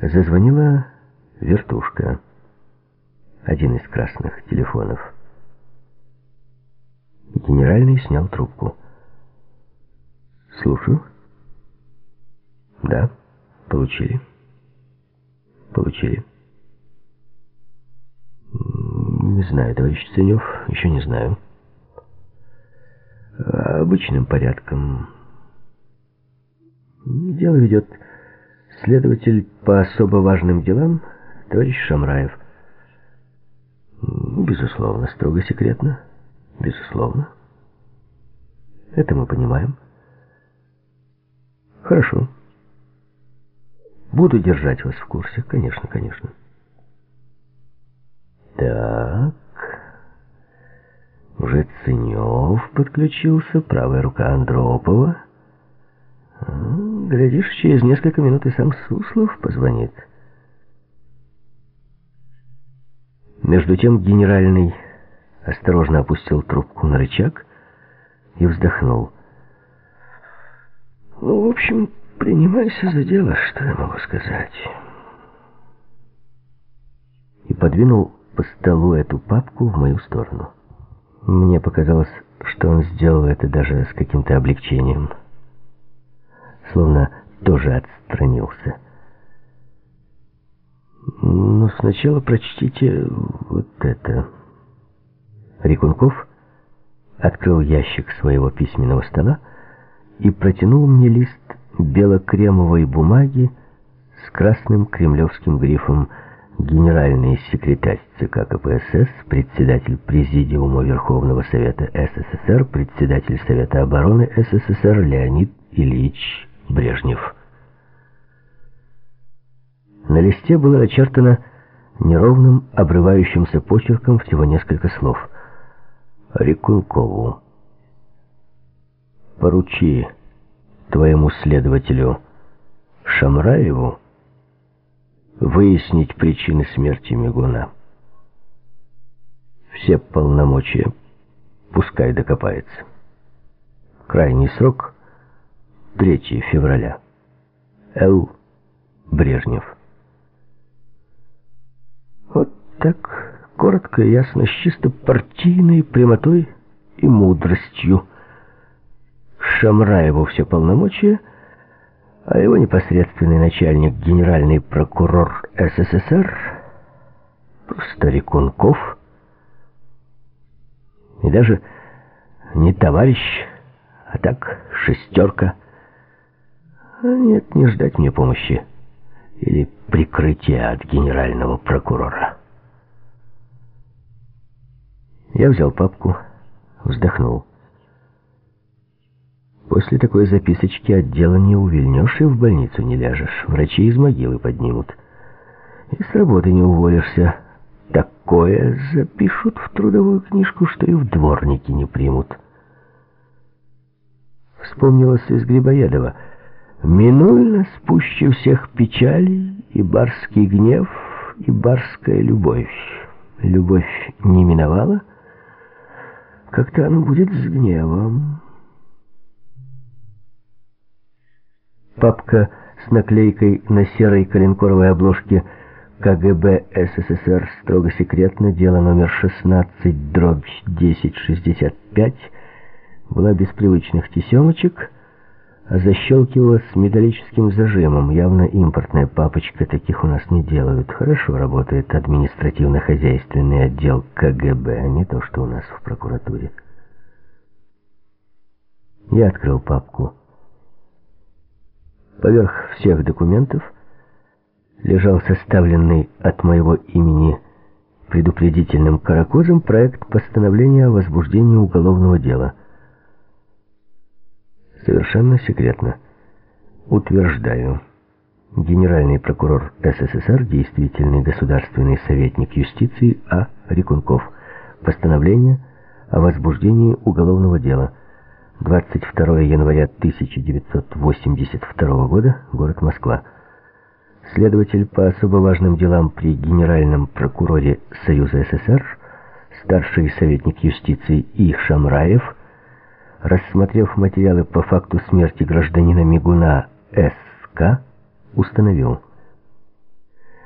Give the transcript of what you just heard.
Зазвонила вертушка. Один из красных телефонов. Генеральный снял трубку. «Слушаю». «Да, получили». «Получили». «Не знаю, товарищ Ценев, еще не знаю». «Обычным порядком». «Дело ведет следователь по особо важным делам, товарищ Шамраев». «Безусловно, строго секретно». Безусловно. Это мы понимаем. Хорошо. Буду держать вас в курсе. Конечно, конечно. Так. Уже Ценев подключился, правая рука Андропова. Глядишь, через несколько минут и сам Суслов позвонит. Между тем генеральный осторожно опустил трубку на рычаг и вздохнул. «Ну, в общем, принимайся за дело, что я могу сказать». И подвинул по столу эту папку в мою сторону. Мне показалось, что он сделал это даже с каким-то облегчением, словно тоже отстранился. Но сначала прочтите вот это. Рикунков открыл ящик своего письменного стола и протянул мне лист белокремовой бумаги с красным кремлевским грифом «Генеральный секретарь ЦК КПСС, председатель Президиума Верховного Совета СССР, председатель Совета обороны СССР Леонид Ильич Брежнев». На листе было очертано неровным, обрывающимся почерком всего несколько слов – Рекункову. Поручи твоему следователю Шамраеву выяснить причины смерти Мигуна. Все полномочия пускай докопается. Крайний срок 3 февраля. Л. Брежнев. Вот так коротко и ясно, с чисто партийной прямотой и мудростью. Шамраеву все полномочия, а его непосредственный начальник, генеральный прокурор СССР, Старикунков, и даже не товарищ, а так шестерка. А нет, не ждать мне помощи или прикрытия от генерального прокурора. Я взял папку, вздохнул. После такой записочки от дела не увильнешь и в больницу не ляжешь. Врачи из могилы поднимут. И с работы не уволишься. Такое запишут в трудовую книжку, что и в дворники не примут. Вспомнилось из Грибоедова. Минуй нас всех печалей, и барский гнев, и барская любовь. Любовь не миновала — как-то оно будет с гневом. Папка с наклейкой на серой коленкоровой обложке КГБ СССР строго секретно, дело номер 16, дробь 1065, была без привычных тесемочек, защелкивалась металлическим зажимом. Явно импортная папочка, таких у нас не делают. Хорошо работает административно-хозяйственный отдел КГБ, а не то, что у нас в прокуратуре. Я открыл папку. Поверх всех документов лежал составленный от моего имени предупредительным каракозом проект постановления о возбуждении уголовного дела – Совершенно секретно. Утверждаю. Генеральный прокурор СССР, действительный государственный советник юстиции А. Рикунков. Постановление о возбуждении уголовного дела. 22 января 1982 года. Город Москва. Следователь по особо важным делам при Генеральном прокуроре Союза СССР, старший советник юстиции И. Шамраев, рассмотрев материалы по факту смерти гражданина Мигуна С.К., установил –